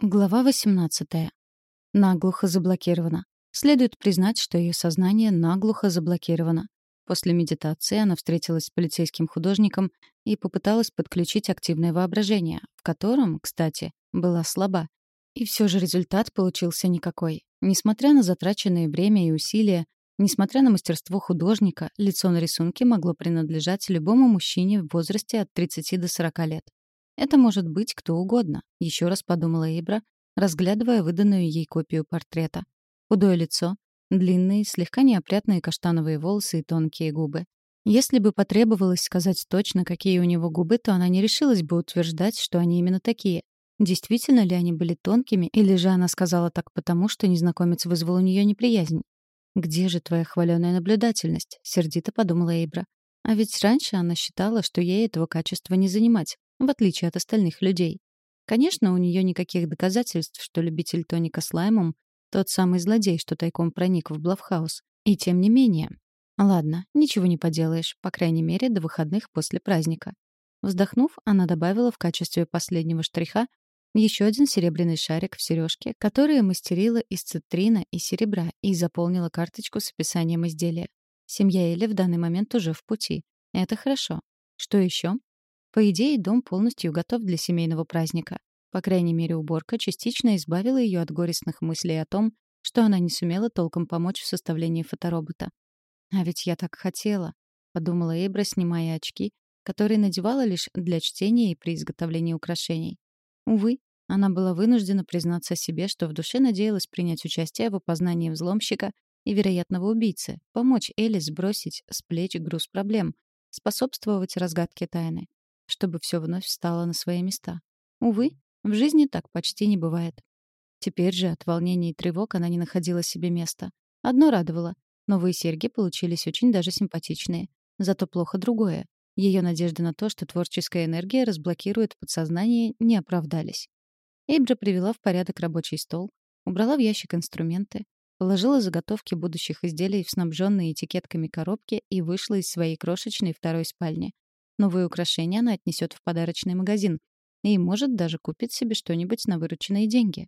Глава 18. Наглухо заблокировано. Следует признать, что ее сознание наглухо заблокировано. После медитации она встретилась с полицейским художником и попыталась подключить активное воображение, в котором, кстати, была слаба. И все же результат получился никакой. Несмотря на затраченное время и усилия, несмотря на мастерство художника, лицо на рисунке могло принадлежать любому мужчине в возрасте от 30 до 40 лет. Это может быть кто угодно, еще раз подумала Эйбра, разглядывая выданную ей копию портрета. Худое лицо, длинные, слегка неопрятные каштановые волосы и тонкие губы. Если бы потребовалось сказать точно, какие у него губы, то она не решилась бы утверждать, что они именно такие. Действительно ли они были тонкими, или же она сказала так потому, что незнакомец вызвал у нее неприязнь? «Где же твоя хваленая наблюдательность?» — сердито подумала Эйбра. А ведь раньше она считала, что ей этого качества не занимать в отличие от остальных людей. Конечно, у нее никаких доказательств, что любитель тоника с лаймом — тот самый злодей, что тайком проник в Блавхаус. И тем не менее. Ладно, ничего не поделаешь, по крайней мере, до выходных после праздника. Вздохнув, она добавила в качестве последнего штриха еще один серебряный шарик в сережке, который мастерила из цитрина и серебра, и заполнила карточку с описанием изделия. Семья Эли в данный момент уже в пути. Это хорошо. Что еще? По идее, дом полностью готов для семейного праздника. По крайней мере, уборка частично избавила ее от горестных мыслей о том, что она не сумела толком помочь в составлении фоторобота. «А ведь я так хотела», — подумала Эйбра, снимая очки, которые надевала лишь для чтения и при изготовлении украшений. Увы, она была вынуждена признаться себе, что в душе надеялась принять участие в опознании взломщика и вероятного убийцы, помочь Элли сбросить с плеч груз проблем, способствовать разгадке тайны чтобы все вновь встало на свои места. Увы, в жизни так почти не бывает. Теперь же от волнений и тревог она не находила себе места. Одно радовало. Новые серьги получились очень даже симпатичные. Зато плохо другое. Ее надежды на то, что творческая энергия разблокирует подсознание, не оправдались. Эйбра привела в порядок рабочий стол, убрала в ящик инструменты, положила заготовки будущих изделий в снабженные этикетками коробки и вышла из своей крошечной второй спальни. Новые украшения она отнесет в подарочный магазин и, может, даже купит себе что-нибудь на вырученные деньги.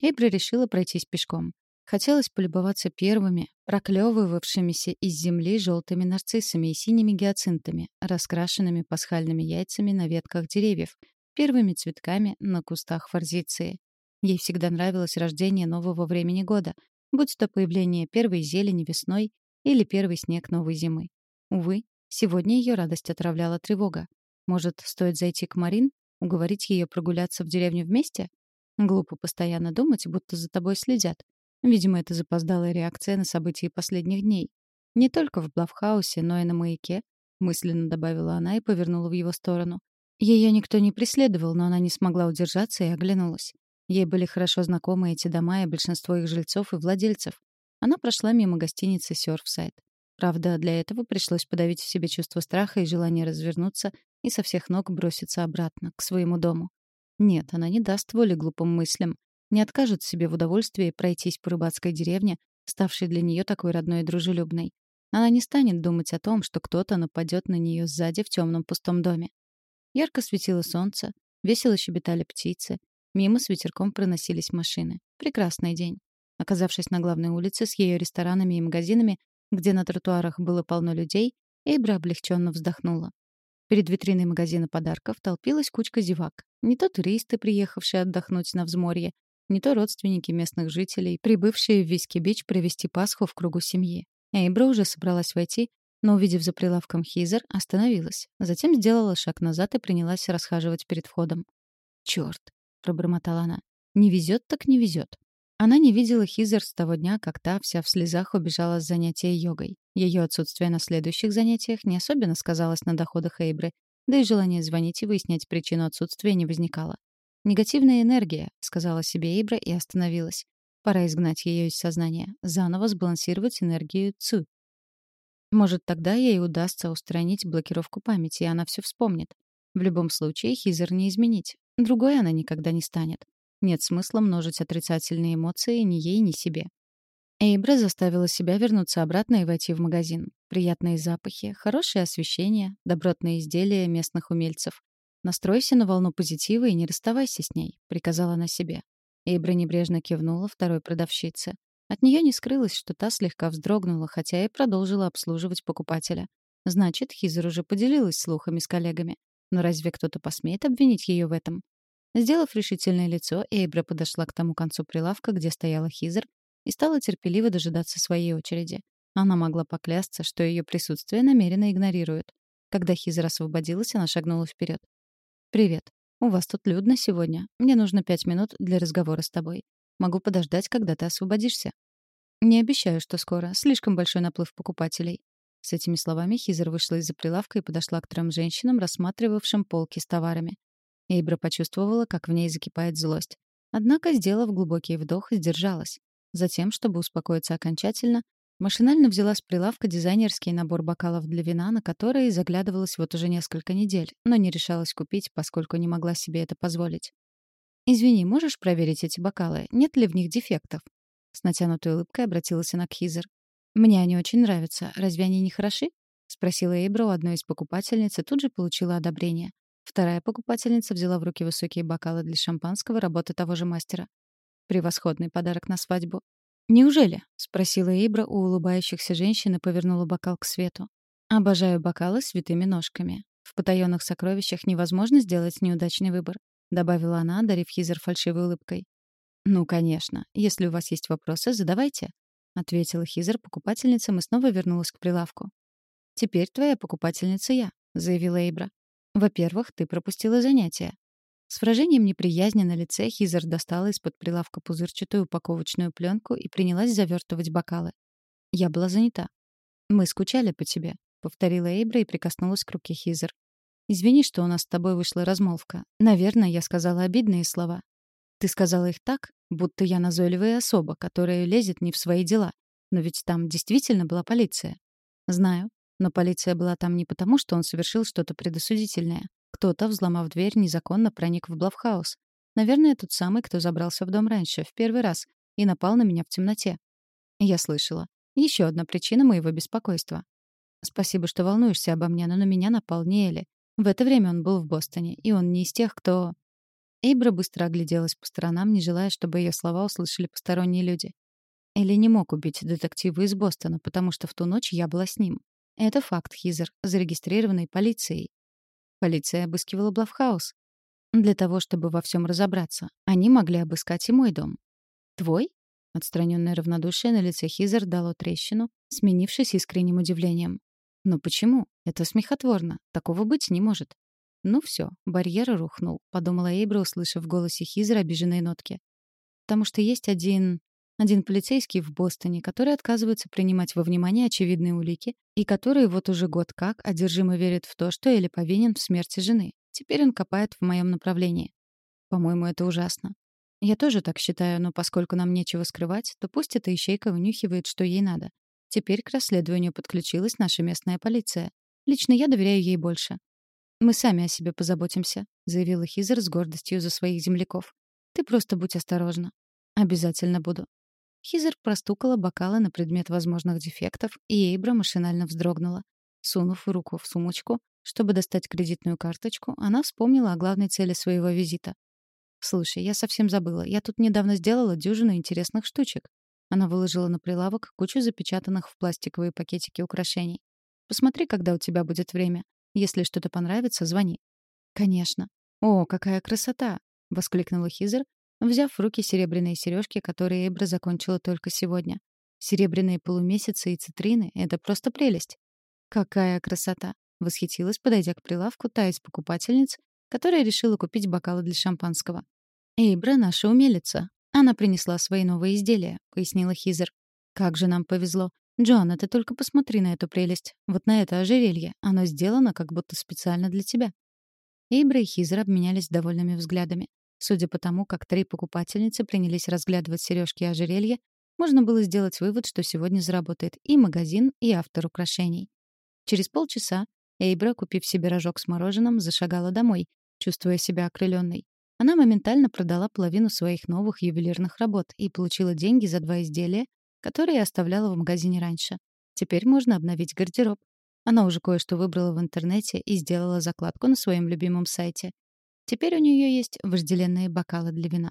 Эйбри решила пройтись пешком. Хотелось полюбоваться первыми, проклевывавшимися из земли желтыми нарциссами и синими гиацинтами, раскрашенными пасхальными яйцами на ветках деревьев, первыми цветками на кустах форзиции. Ей всегда нравилось рождение нового времени года, будь то появление первой зелени весной или первый снег новой зимы. Увы, Сегодня ее радость отравляла тревога. Может, стоит зайти к Марин, уговорить ее прогуляться в деревню вместе? Глупо постоянно думать, будто за тобой следят. Видимо, это запоздалая реакция на события последних дней. Не только в Блавхаусе, но и на маяке, мысленно добавила она и повернула в его сторону. Ее никто не преследовал, но она не смогла удержаться и оглянулась. Ей были хорошо знакомы эти дома и большинство их жильцов и владельцев. Она прошла мимо гостиницы Сёрфсайд. Правда, для этого пришлось подавить в себе чувство страха и желание развернуться и со всех ног броситься обратно, к своему дому. Нет, она не даст воли глупым мыслям, не откажет себе в удовольствии пройтись по рыбацкой деревне, ставшей для нее такой родной и дружелюбной. Она не станет думать о том, что кто-то нападет на нее сзади в темном пустом доме. Ярко светило солнце, весело щебетали птицы, мимо с ветерком проносились машины. Прекрасный день. Оказавшись на главной улице с ее ресторанами и магазинами, где на тротуарах было полно людей, Эйбра облегченно вздохнула. Перед витриной магазина подарков толпилась кучка зевак. Не то туристы, приехавшие отдохнуть на взморье, не то родственники местных жителей, прибывшие в Виски-Бич провести Пасху в кругу семьи. Эйбра уже собралась войти, но, увидев за прилавком Хизер, остановилась. Затем сделала шаг назад и принялась расхаживать перед входом. «Чёрт!» — пробормотала она. «Не везет так не везет. Она не видела Хизер с того дня, как та вся в слезах убежала с занятия йогой. Ее отсутствие на следующих занятиях не особенно сказалось на доходах Эйбры, да и желание звонить и выяснять причину отсутствия не возникало. «Негативная энергия», — сказала себе Эйбра и остановилась. Пора изгнать ее из сознания, заново сбалансировать энергию ЦУ. Может, тогда ей удастся устранить блокировку памяти, и она все вспомнит. В любом случае, Хизер не изменить. Другой она никогда не станет. Нет смысла множить отрицательные эмоции ни ей, ни себе. Эйбра заставила себя вернуться обратно и войти в магазин. Приятные запахи, хорошее освещение, добротные изделия местных умельцев. «Настройся на волну позитива и не расставайся с ней», — приказала она себе. Эйбра небрежно кивнула второй продавщице. От нее не скрылось, что та слегка вздрогнула, хотя и продолжила обслуживать покупателя. Значит, Хизер уже поделилась слухами с коллегами. Но разве кто-то посмеет обвинить ее в этом? Сделав решительное лицо, Эйбра подошла к тому концу прилавка, где стояла Хизер, и стала терпеливо дожидаться своей очереди. Она могла поклясться, что ее присутствие намеренно игнорируют. Когда Хизер освободилась, она шагнула вперед. «Привет. У вас тут людно сегодня. Мне нужно пять минут для разговора с тобой. Могу подождать, когда ты освободишься». «Не обещаю, что скоро. Слишком большой наплыв покупателей». С этими словами Хизер вышла из-за прилавка и подошла к трем женщинам, рассматривавшим полки с товарами. Эйбра почувствовала, как в ней закипает злость. Однако, сделав глубокий вдох, сдержалась. Затем, чтобы успокоиться окончательно, машинально взяла с прилавка дизайнерский набор бокалов для вина, на который заглядывалась вот уже несколько недель, но не решалась купить, поскольку не могла себе это позволить. «Извини, можешь проверить эти бокалы? Нет ли в них дефектов?» С натянутой улыбкой обратилась она к Хизер. «Мне они очень нравятся. Разве они не хороши?» — спросила Эйбра у одной из покупательниц и тут же получила одобрение. Вторая покупательница взяла в руки высокие бокалы для шампанского работы того же мастера. Превосходный подарок на свадьбу. «Неужели?» — спросила Эйбра у улыбающихся женщин и повернула бокал к свету. «Обожаю бокалы с витыми ножками. В потаённых сокровищах невозможно сделать неудачный выбор», — добавила она, одарив Хизер фальшивой улыбкой. «Ну, конечно. Если у вас есть вопросы, задавайте», — ответила Хизер покупательницам и снова вернулась к прилавку. «Теперь твоя покупательница я», — заявила Эйбра. «Во-первых, ты пропустила занятия». С выражением неприязни на лице Хизер достала из-под прилавка пузырчатую упаковочную пленку и принялась завертывать бокалы. Я была занята. «Мы скучали по тебе», — повторила Эйбра и прикоснулась к руке Хизер. «Извини, что у нас с тобой вышла размолвка. Наверное, я сказала обидные слова. Ты сказала их так, будто я назойливая особа, которая лезет не в свои дела. Но ведь там действительно была полиция. Знаю. Но полиция была там не потому, что он совершил что-то предосудительное. Кто-то, взломав дверь, незаконно проник в Блавхаус. Наверное, тот самый, кто забрался в дом раньше, в первый раз, и напал на меня в темноте. Я слышала. Еще одна причина моего беспокойства. Спасибо, что волнуешься обо мне, но на меня напал не Элли. В это время он был в Бостоне, и он не из тех, кто... Эйбра быстро огляделась по сторонам, не желая, чтобы ее слова услышали посторонние люди. Элли не мог убить детектива из Бостона, потому что в ту ночь я была с ним. Это факт, Хизер, зарегистрированный полицией. Полиция обыскивала Блавхаус. Для того, чтобы во всем разобраться, они могли обыскать и мой дом. «Твой?» Отстраненное равнодушие на лице Хизер дало трещину, сменившись искренним удивлением. «Но почему? Это смехотворно. Такого быть не может. «Ну все, барьер рухнул», — подумала Эйбра, услышав в голосе Хизера обиженные нотки. «Потому что есть один... один полицейский в Бостоне, который отказывается принимать во внимание очевидные улики и который вот уже год как одержимо верит в то, что Элли повинен в смерти жены. Теперь он копает в моем направлении. По-моему, это ужасно. Я тоже так считаю, но поскольку нам нечего скрывать, то пусть эта ищейка вынюхивает, что ей надо. Теперь к расследованию подключилась наша местная полиция. Лично я доверяю ей больше. «Мы сами о себе позаботимся», — заявила Хизер с гордостью за своих земляков. «Ты просто будь осторожна». «Обязательно буду». Хизер простукала бокалы на предмет возможных дефектов, и Эйбра машинально вздрогнула. Сунув руку в сумочку, чтобы достать кредитную карточку, она вспомнила о главной цели своего визита. «Слушай, я совсем забыла. Я тут недавно сделала дюжину интересных штучек». Она выложила на прилавок кучу запечатанных в пластиковые пакетики украшений. «Посмотри, когда у тебя будет время. Если что-то понравится, звони». «Конечно». «О, какая красота!» — воскликнула Хизер, взяв в руки серебряные сережки, которые Эбра закончила только сегодня. Серебряные полумесяцы и цитрины — это просто прелесть. «Какая красота!» — восхитилась, подойдя к прилавку та из покупательниц, которая решила купить бокалы для шампанского. «Эйбра — наша умелица. Она принесла свои новые изделия», — пояснила Хизер. «Как же нам повезло. «Джоанна, ты только посмотри на эту прелесть. Вот на это ожерелье. Оно сделано как будто специально для тебя». Эйбра и Хизер обменялись довольными взглядами. Судя по тому, как три покупательницы принялись разглядывать сережки и ожерелья, можно было сделать вывод, что сегодня заработает и магазин, и автор украшений. Через полчаса Эйбра, купив себе рожок с мороженым, зашагала домой, чувствуя себя окрыленной. Она моментально продала половину своих новых ювелирных работ и получила деньги за два изделия, которые оставляла в магазине раньше. Теперь можно обновить гардероб. Она уже кое-что выбрала в интернете и сделала закладку на своем любимом сайте. Теперь у нее есть вожделенные бокалы для вина.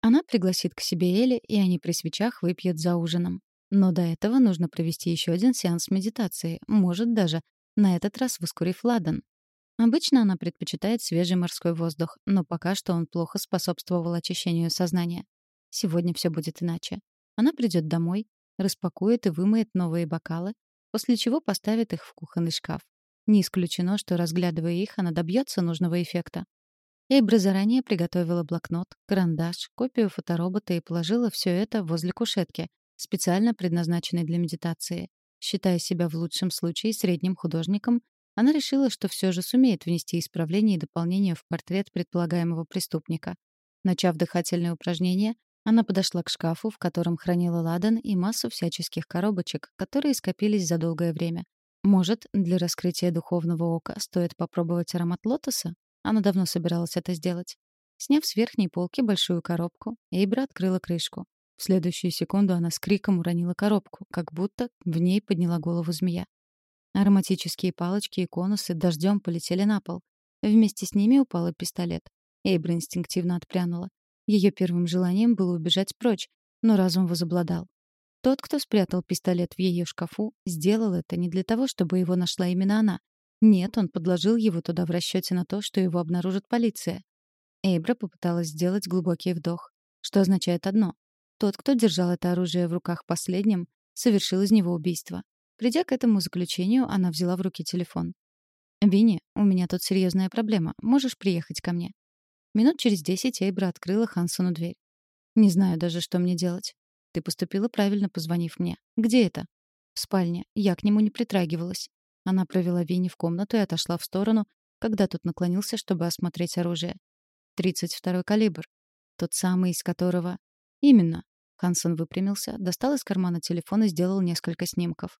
Она пригласит к себе Эли, и они при свечах выпьют за ужином. Но до этого нужно провести еще один сеанс медитации, может даже на этот раз воскурив ладан. Обычно она предпочитает свежий морской воздух, но пока что он плохо способствовал очищению сознания. Сегодня все будет иначе. Она придет домой, распакует и вымоет новые бокалы, после чего поставит их в кухонный шкаф. Не исключено, что, разглядывая их, она добьется нужного эффекта. Эйбра заранее приготовила блокнот, карандаш, копию фоторобота и положила все это возле кушетки, специально предназначенной для медитации. Считая себя в лучшем случае средним художником, она решила, что все же сумеет внести исправления и дополнения в портрет предполагаемого преступника. Начав дыхательные упражнения, она подошла к шкафу, в котором хранила ладан и массу всяческих коробочек, которые скопились за долгое время. Может, для раскрытия духовного ока стоит попробовать аромат лотоса? Она давно собиралась это сделать. Сняв с верхней полки большую коробку, Эйбра открыла крышку. В следующую секунду она с криком уронила коробку, как будто в ней подняла голову змея. Ароматические палочки и конусы дождем полетели на пол. Вместе с ними упал и пистолет. Эйбра инстинктивно отпрянула. Ее первым желанием было убежать прочь, но разум возобладал. Тот, кто спрятал пистолет в ее шкафу, сделал это не для того, чтобы его нашла именно она. Нет, он подложил его туда в расчете на то, что его обнаружит полиция. Эйбра попыталась сделать глубокий вдох, что означает одно. Тот, кто держал это оружие в руках последним, совершил из него убийство. Придя к этому заключению, она взяла в руки телефон. «Винни, у меня тут серьезная проблема. Можешь приехать ко мне?» Минут через десять Эйбра открыла Хансону дверь. «Не знаю даже, что мне делать. Ты поступила правильно, позвонив мне. Где это?» «В спальне. Я к нему не притрагивалась». Она провела Винни в комнату и отошла в сторону, когда тот наклонился, чтобы осмотреть оружие. «Тридцать второй калибр. Тот самый, из которого...» «Именно». Хансон выпрямился, достал из кармана телефон и сделал несколько снимков.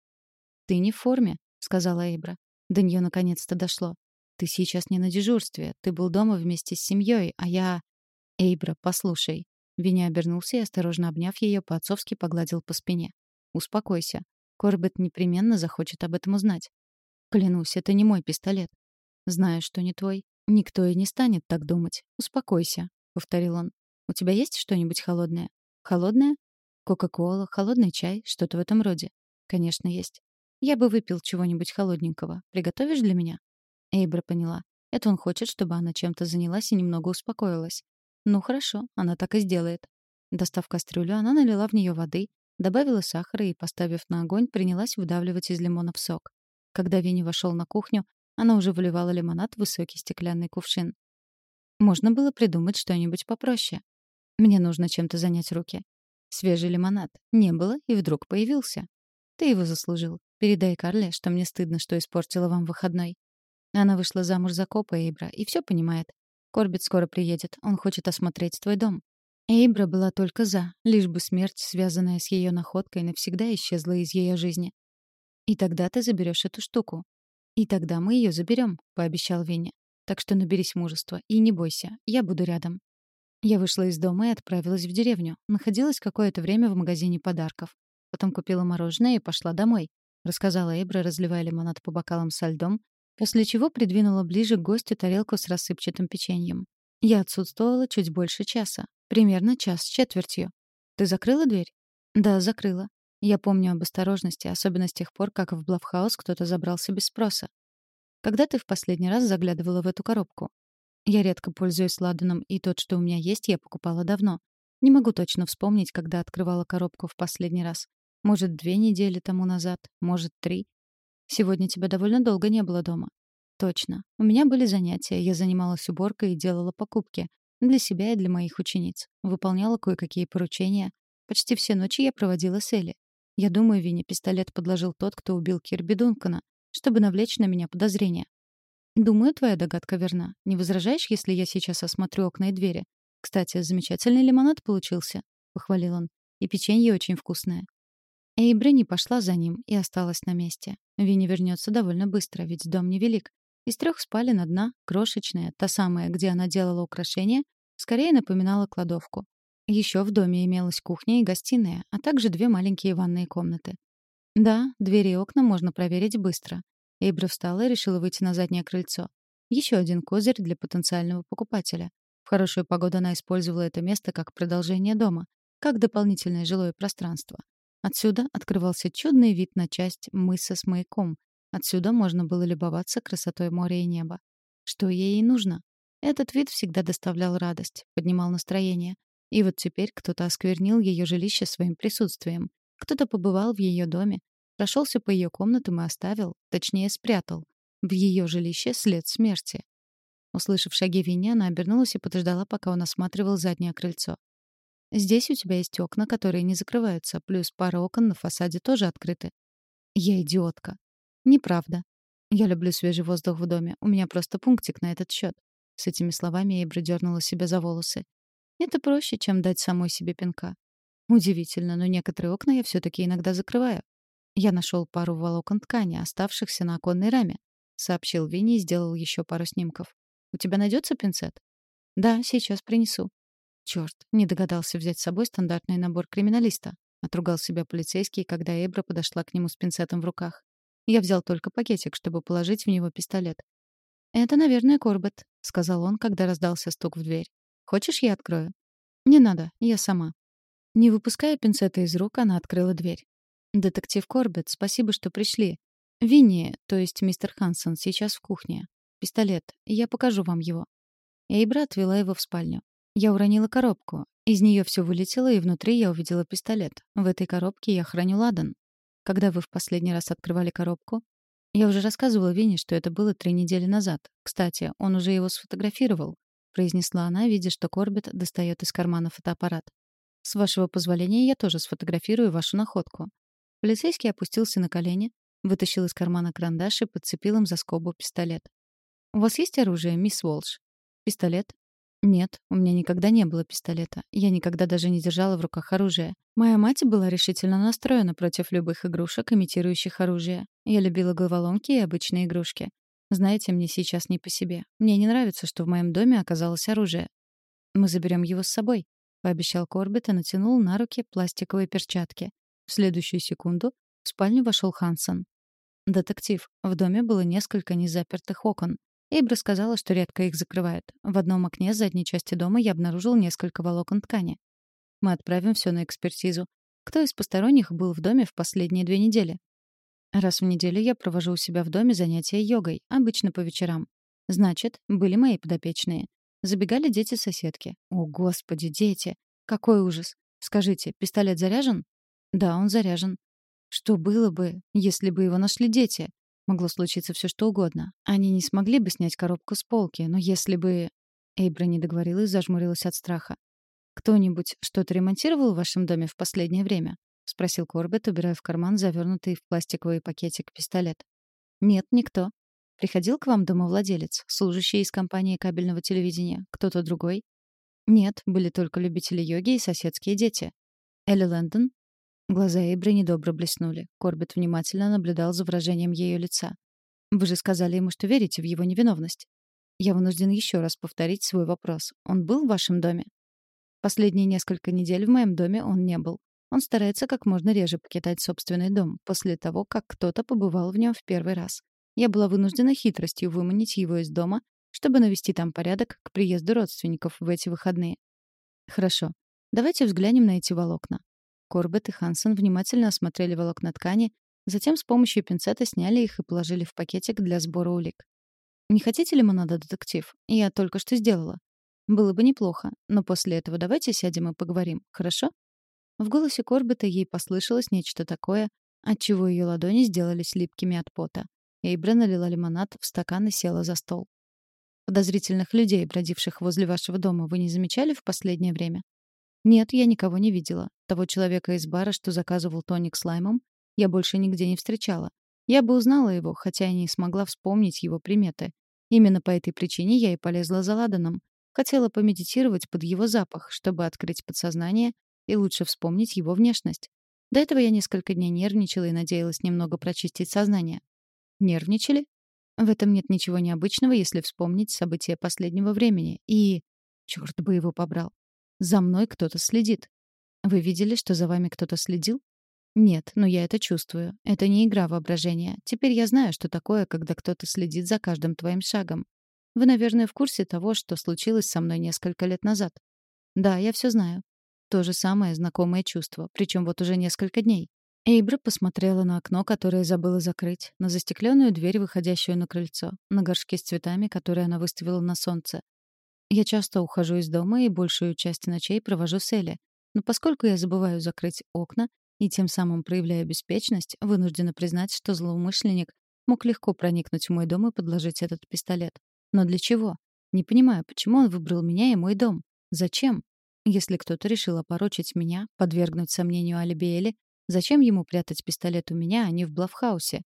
«Ты не в форме», — сказала Эйбра. До нее наконец-то дошло. «Ты сейчас не на дежурстве. Ты был дома вместе с семьей, а я...» «Эйбра, послушай». Виня обернулся и, осторожно обняв ее, по-отцовски погладил по спине. «Успокойся. Корбет непременно захочет об этом узнать. Клянусь, это не мой пистолет. Знаю, что не твой. Никто и не станет так думать. Успокойся», — повторил он. «У тебя есть что-нибудь холодное?» «Холодное? Кока-кола, холодный чай, что-то в этом роде?» «Конечно, есть. Я бы выпил чего-нибудь холодненького. Приготовишь для меня?» Эйбра поняла. Это он хочет, чтобы она чем-то занялась и немного успокоилась. Ну хорошо, она так и сделает. Достав кастрюлю, она налила в нее воды, добавила сахара и, поставив на огонь, принялась выдавливать из лимона сок. Когда Винни вошел на кухню, она уже выливала лимонад в высокий стеклянный кувшин. Можно было придумать что-нибудь попроще. Мне нужно чем-то занять руки. Свежий лимонад. Не было, и вдруг появился. Ты его заслужил. Передай Карле, что мне стыдно, что испортила вам выходной. Она вышла замуж за копа Эйбра и все понимает. Корбит скоро приедет. Он хочет осмотреть твой дом. Эйбра была только за, лишь бы смерть, связанная с ее находкой, навсегда исчезла из ее жизни. И тогда ты заберешь эту штуку. И тогда мы ее заберем, пообещал Винни. Так что наберись мужества и не бойся, я буду рядом. Я вышла из дома и отправилась в деревню. Находилась какое-то время в магазине подарков. Потом купила мороженое и пошла домой, рассказала Эйбра, разливая лимонад по бокалам со льдом, после чего придвинула ближе к гостю тарелку с рассыпчатым печеньем. Я отсутствовала чуть больше часа, примерно час с четвертью. Ты закрыла дверь? Да, закрыла. Я помню об осторожности, особенно с тех пор, как в Блавхаус кто-то забрался без спроса. Когда ты в последний раз заглядывала в эту коробку? Я редко пользуюсь ладаном, и тот, что у меня есть, я покупала давно. Не могу точно вспомнить, когда открывала коробку в последний раз. Может, две недели тому назад, может, три. Сегодня тебя довольно долго не было дома. Точно. У меня были занятия, я занималась уборкой и делала покупки. Для себя и для моих учениц. Выполняла кое-какие поручения. Почти все ночи я проводила с Элли. Я думаю, Винни пистолет подложил тот, кто убил Кирби Дункана, чтобы навлечь на меня подозрения. Думаю, твоя догадка верна. Не возражаешь, если я сейчас осмотрю окна и двери? Кстати, замечательный лимонад получился, похвалил он. И печенье очень вкусное. Эйбра не пошла за ним и осталась на месте. Винни вернется довольно быстро, ведь дом невелик. Из трех спален одна, крошечная, та самая, где она делала украшения, скорее напоминала кладовку. Еще в доме имелась кухня и гостиная, а также две маленькие ванные комнаты. Да, двери и окна можно проверить быстро. Эйбра встала и решила выйти на заднее крыльцо. Еще один козырь для потенциального покупателя. В хорошую погоду она использовала это место как продолжение дома, как дополнительное жилое пространство. Отсюда открывался чудный вид на часть мыса с маяком. Отсюда можно было любоваться красотой моря и неба. Что ей и нужно? Этот вид всегда доставлял радость, поднимал настроение. И вот теперь кто-то осквернил ее жилище своим присутствием. Кто-то побывал в ее доме, прошелся по ее комнатам и оставил, точнее спрятал, в ее жилище след смерти. Услышав шаги Винни, она обернулась и подождала, пока он осматривал заднее крыльцо. «Здесь у тебя есть окна, которые не закрываются, плюс пара окон на фасаде тоже открыты». «Я идиотка». «Неправда. Я люблю свежий воздух в доме. У меня просто пунктик на этот счет. С этими словами Эйбра дернула себя за волосы. «Это проще, чем дать самой себе пинка. Удивительно, но некоторые окна я все-таки иногда закрываю. Я нашел пару волокон ткани, оставшихся на оконной раме», — сообщил Винни и сделал еще пару снимков. У тебя найдется пинцет? Да, сейчас принесу. Черт, не догадался взять с собой стандартный набор криминалиста. Отругал себя полицейский, когда Эбра подошла к нему с пинцетом в руках. Я взял только пакетик, чтобы положить в него пистолет. «Это, наверное, Корбет», — сказал он, когда раздался стук в дверь. «Хочешь, я открою?» «Не надо, я сама». Не выпуская пинцета из рук, она открыла дверь. «Детектив Корбет, спасибо, что пришли. Винни, то есть мистер Хансон, сейчас в кухне. Пистолет. Я покажу вам его». Эйбра отвела его в спальню. Я уронила коробку. Из нее все вылетело, и внутри я увидела пистолет. В этой коробке я храню ладан. Когда вы в последний раз открывали коробку? Я уже рассказывала Вине, что это было три недели назад. Кстати, он уже его сфотографировал, произнесла она, видя, что Корбет достает из кармана фотоаппарат. С вашего позволения я тоже сфотографирую вашу находку. Полицейский опустился на колени, вытащил из кармана карандаш и подцепил им за скобу пистолет. «У вас есть оружие, мисс Уолш?» «Пистолет?» «Нет, у меня никогда не было пистолета. Я никогда даже не держала в руках оружие. Моя мать была решительно настроена против любых игрушек, имитирующих оружие. Я любила головоломки и обычные игрушки. Знаете, мне сейчас не по себе. Мне не нравится, что в моем доме оказалось оружие. Мы заберем его с собой», — пообещал Корбет и натянул на руки пластиковые перчатки. В следующую секунду в спальню вошел Хансон. «Детектив, в доме было несколько незапертых окон. Эйбра сказала, что редко их закрывают. В одном окне задней части дома я обнаружил несколько волокон ткани. Мы отправим все на экспертизу. Кто из посторонних был в доме в последние две недели? Раз в неделю я провожу у себя в доме занятия йогой, обычно по вечерам. Значит, были мои подопечные. Забегали дети-соседки. О, господи, дети! Какой ужас! Скажите, пистолет заряжен? Да, он заряжен. Что было бы, если бы его нашли дети? Могло случиться все что угодно. Они не смогли бы снять коробку с полки, но если бы... Эйбра не договорила зажмурилась от страха. «Кто-нибудь что-то ремонтировал в вашем доме в последнее время?» — спросил Корбет, убирая в карман завернутый в пластиковый пакетик пистолет. «Нет, никто. Приходил к вам домовладелец, служащий из компании кабельного телевидения, кто-то другой?» «Нет, были только любители йоги и соседские дети. Элли Лэндон Глаза Эйбры недобро блеснули. Корбет внимательно наблюдал за выражением ее лица. «Вы же сказали ему, что верите в его невиновность». «Я вынужден еще раз повторить свой вопрос. Он был в вашем доме?» «Последние несколько недель в моем доме он не был. Он старается как можно реже покидать собственный дом, после того, как кто-то побывал в нем в первый раз. Я была вынуждена хитростью выманить его из дома, чтобы навести там порядок к приезду родственников в эти выходные. Хорошо. Давайте взглянем на эти волокна. Корбет и Хансон внимательно осмотрели волокна ткани, затем с помощью пинцета сняли их и положили в пакетик для сбора улик. «Не хотите лимонада, детектив? Я только что сделала». «Было бы неплохо, но после этого давайте сядем и поговорим, хорошо?» В голосе Корбета ей послышалось нечто такое, отчего ее ладони сделались липкими от пота. Эйбра налила лимонад в стакан и села за стол. «Подозрительных людей, бродивших возле вашего дома, вы не замечали в последнее время?» Нет, я никого не видела. Того человека из бара, что заказывал тоник с лаймом, я больше нигде не встречала. Я бы узнала его, хотя и не смогла вспомнить его приметы. Именно по этой причине я и полезла за Ладаном. Хотела помедитировать под его запах, чтобы открыть подсознание и лучше вспомнить его внешность. До этого я несколько дней нервничала и надеялась немного прочистить сознание. Нервничали? В этом нет ничего необычного, если вспомнить события последнего времени. И... Чёрт бы его побрал. За мной кто-то следит. Вы видели, что за вами кто-то следил? Нет, но я это чувствую. Это не игра воображения. Теперь я знаю, что такое, когда кто-то следит за каждым твоим шагом. Вы, наверное, в курсе того, что случилось со мной несколько лет назад. Да, я все знаю. То же самое знакомое чувство, причем вот уже несколько дней. Эйбра посмотрела на окно, которое забыла закрыть, на застекленную дверь, выходящую на крыльцо, на горшки с цветами, которые она выставила на солнце. Я часто ухожу из дома и большую часть ночей провожу с Элли. Но поскольку я забываю закрыть окна и тем самым проявляю беспечность, вынуждена признать, что злоумышленник мог легко проникнуть в мой дом и подложить этот пистолет. Но для чего? Не понимаю, почему он выбрал меня и мой дом. Зачем? Если кто-то решил опорочить меня, подвергнуть сомнению алиби Элли, зачем ему прятать пистолет у меня, а не в Блавхаусе?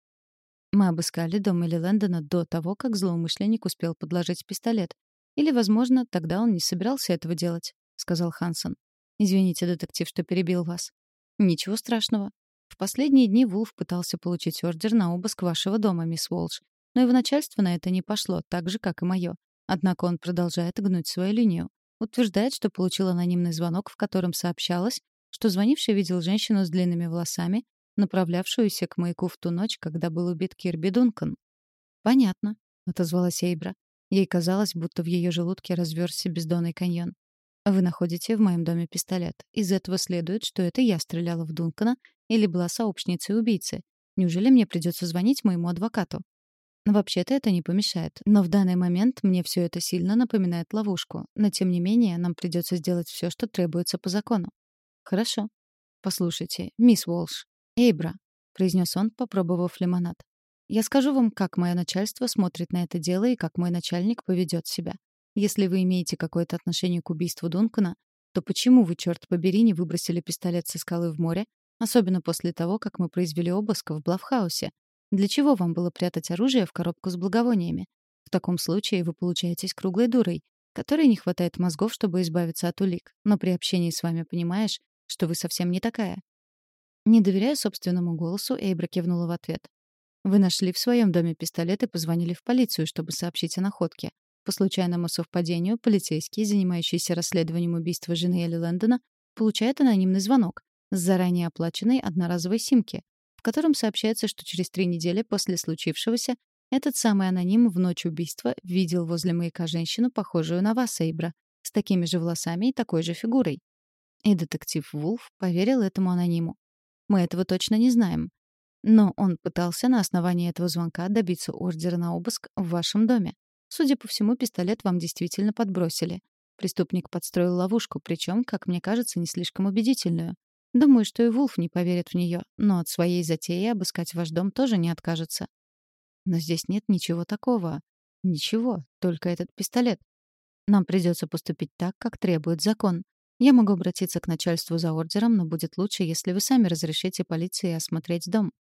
Мы обыскали дом Элли Лэндона до того, как злоумышленник успел подложить пистолет. Или, возможно, тогда он не собирался этого делать, — сказал Хансон. «Извините, детектив, что перебил вас». «Ничего страшного. В последние дни Вулф пытался получить ордер на обыск вашего дома, мисс Уолш. Но его начальство на это не пошло, так же, как и мое. Однако он продолжает гнуть свою линию. Утверждает, что получил анонимный звонок, в котором сообщалось, что звонивший видел женщину с длинными волосами, направлявшуюся к маяку в ту ночь, когда был убит Кирби Дункан. «Понятно», — отозвалась Эйбра. Ей казалось, будто в ее желудке разверзся бездонный каньон. «Вы находите в моем доме пистолет. Из этого следует, что это я стреляла в Дункана или была сообщницей убийцы. Неужели мне придется звонить моему адвокату?» Вообще-то это не помешает, но в данный момент мне все это сильно напоминает ловушку. Но тем не менее, нам придется сделать все, что требуется по закону. Хорошо. Послушайте, мисс Уолш, Эйбра, произнес он, попробовав лимонад. Я скажу вам, как мое начальство смотрит на это дело и как мой начальник поведет себя. Если вы имеете какое-то отношение к убийству Дункана, то почему вы, черт побери, не выбросили пистолет со скалы в море, особенно после того, как мы произвели обыск в Блавхаусе, для чего вам было прятать оружие в коробку с благовониями? В таком случае вы получаетесь круглой дурой, которой не хватает мозгов, чтобы избавиться от улик, но при общении с вами понимаешь, что вы совсем не такая. Не доверяя собственному голосу, Эйбра кивнула в ответ. Вы нашли в своем доме пистолет и позвонили в полицию, чтобы сообщить о находке. По случайному совпадению, полицейский, занимающийся расследованием убийства жены Элли Лэндона, получает анонимный звонок с заранее оплаченной одноразовой симки, котором сообщается, что через три недели после случившегося этот самый аноним в ночь убийства видел возле маяка женщину, похожую на вас, Эйбра, с такими же волосами и такой же фигурой. И детектив Вулф поверил этому анониму. Мы этого точно не знаем. Но он пытался на основании этого звонка добиться ордера на обыск в вашем доме. Судя по всему, пистолет вам действительно подбросили. Преступник подстроил ловушку, причем, как мне кажется, не слишком убедительную. Думаю, что и Вулф не поверит в нее, но от своей затеи обыскать ваш дом тоже не откажется. Но здесь нет ничего такого. Ничего, только этот пистолет. Нам придется поступить так, как требует закон. Я могу обратиться к начальству за ордером, но будет лучше, если вы сами разрешите полиции осмотреть дом.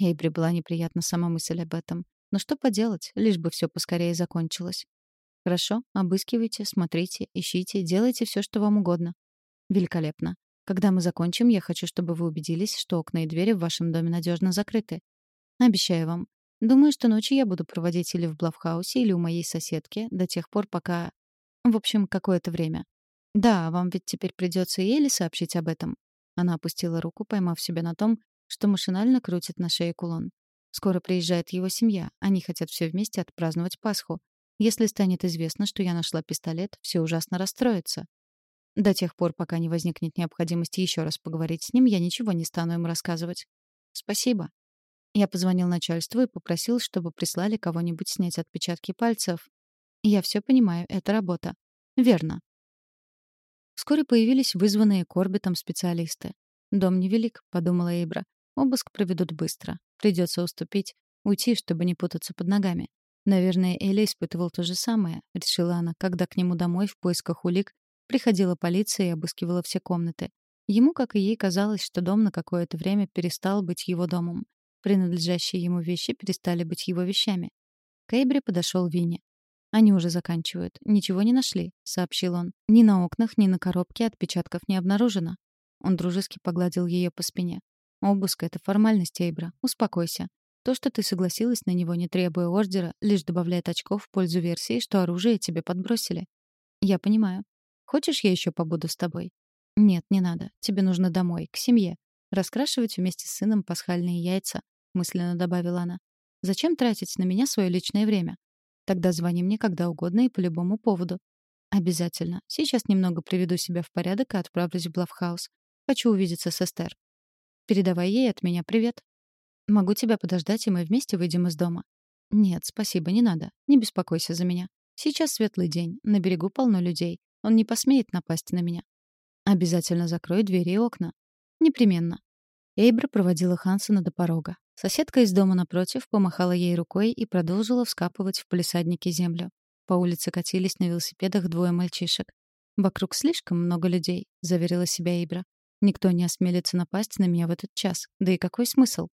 Эйбри была неприятна сама мысль об этом. Но что поделать, лишь бы все поскорее закончилось. Хорошо, обыскивайте, смотрите, ищите, делайте все, что вам угодно. Великолепно. Когда мы закончим, я хочу, чтобы вы убедились, что окна и двери в вашем доме надежно закрыты. Обещаю вам. Думаю, что ночью я буду проводить или в Блавхаусе, или у моей соседки, до тех пор, пока... В общем, какое-то время. Да, вам ведь теперь придется Еле сообщить об этом. Она опустила руку, поймав себя на том, что машинально крутит на шее кулон. Скоро приезжает его семья. Они хотят все вместе отпраздновать Пасху. Если станет известно, что я нашла пистолет, все ужасно расстроятся. До тех пор, пока не возникнет необходимости еще раз поговорить с ним, я ничего не стану ему рассказывать. Спасибо. Я позвонил начальству и попросил, чтобы прислали кого-нибудь снять отпечатки пальцев. Я все понимаю, это работа. Верно. Вскоре появились вызванные Корбитом специалисты. «Дом невелик», — подумала Эйбра. «Обыск проведут быстро. Придется уступить, уйти, чтобы не путаться под ногами». Наверное, Элли испытывал то же самое, решила она, когда к нему домой в поисках улик Приходила полиция и обыскивала все комнаты. Ему, как и ей, казалось, что дом на какое-то время перестал быть его домом. Принадлежащие ему вещи перестали быть его вещами. К Эйбри подошел Винни. «Они уже заканчивают. Ничего не нашли», — сообщил он. «Ни на окнах, ни на коробке отпечатков не обнаружено». Он дружески погладил ее по спине. «Обыск — это формальность, Эйбра. Успокойся. То, что ты согласилась на него, не требуя ордера, лишь добавляет очков в пользу версии, что оружие тебе подбросили». «Я понимаю. Хочешь, я еще побуду с тобой? Нет, не надо. Тебе нужно домой, к семье. Раскрашивать вместе с сыном пасхальные яйца, мысленно добавила она. Зачем тратить на меня свое личное время? Тогда звони мне когда угодно и по любому поводу. Обязательно. Сейчас немного приведу себя в порядок и отправлюсь в Блавхаус. Хочу увидеться с Эстер. Передавай ей от меня привет. Могу тебя подождать, и мы вместе выйдем из дома. Нет, спасибо, не надо. Не беспокойся за меня. Сейчас светлый день, на берегу полно людей. Он не посмеет напасть на меня. Обязательно закрой двери и окна. Непременно. Эйбра проводила Хансена до порога. Соседка из дома напротив помахала ей рукой и продолжила вскапывать в палисаднике землю. По улице катились на велосипедах двое мальчишек. «Вокруг слишком много людей», — заверила себя Эйбра. «Никто не осмелится напасть на меня в этот час. Да и какой смысл?»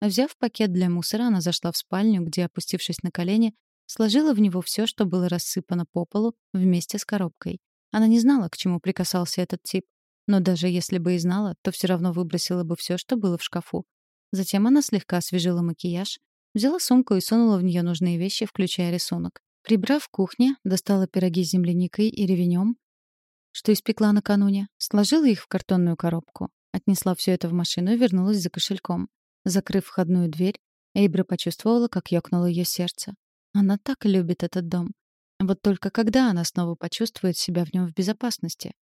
Взяв пакет для мусора, она зашла в спальню, где, опустившись на колени, сложила в него все, что было рассыпано по полу, вместе с коробкой. Она не знала, к чему прикасался этот тип. Но даже если бы и знала, то все равно выбросила бы все, что было в шкафу. Затем она слегка освежила макияж, взяла сумку и сунула в нее нужные вещи, включая рисунок. Прибрав в кухне, достала пироги с земляникой и ревенем, что испекла накануне, сложила их в картонную коробку, отнесла все это в машину и вернулась за кошельком. Закрыв входную дверь, Эйбра почувствовала, как ёкнуло ее сердце. Она так любит этот дом. Вот только когда она снова почувствует себя в нем в безопасности?